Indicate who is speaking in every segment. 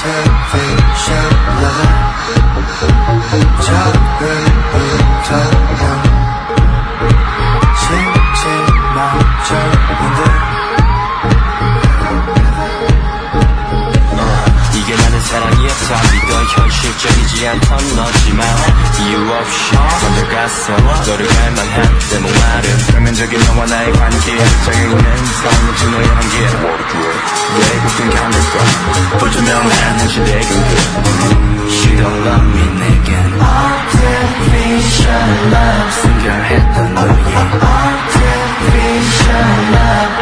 Speaker 1: temptation, love,
Speaker 2: chakra. 자기가 현실적이지 않던 너지만 이유 없이 먼저 갔어 너를 갈망한 내 목마름.
Speaker 3: 평면적인 너와 나의 관계 정해고는 싸움은 진호의 한계. 내 고픈 감정과 불투명한 현실의 경계
Speaker 2: 시간과 민에겐
Speaker 1: Artificial love.
Speaker 2: 순결했던 너의
Speaker 1: Artificial love.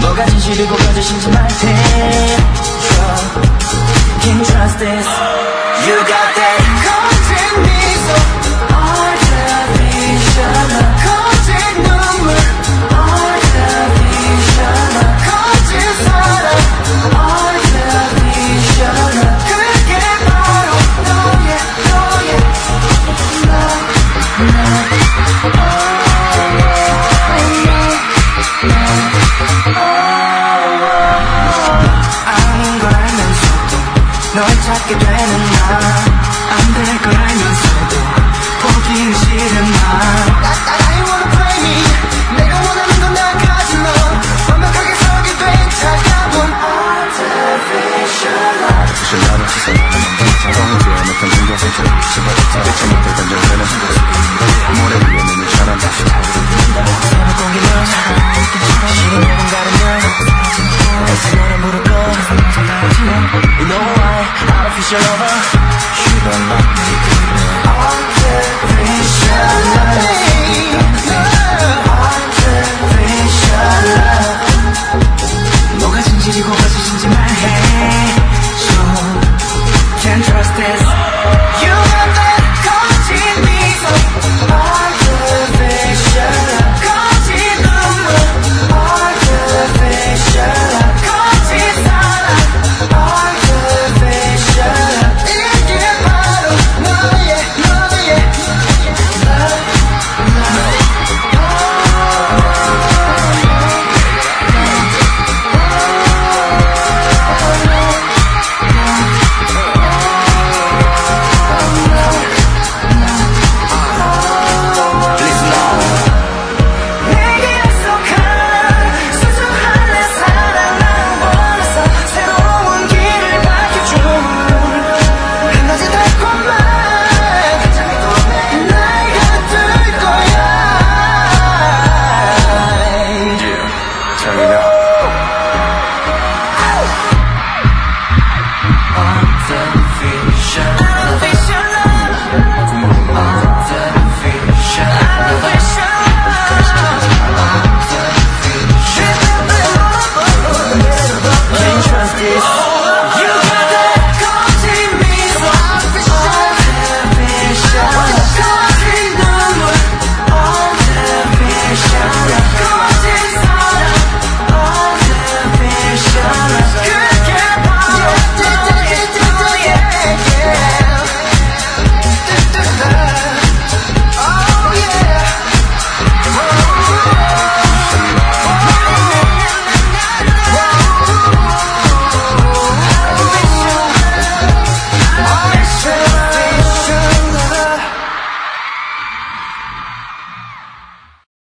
Speaker 1: 너가
Speaker 2: 진실이고 거짓인지
Speaker 1: You got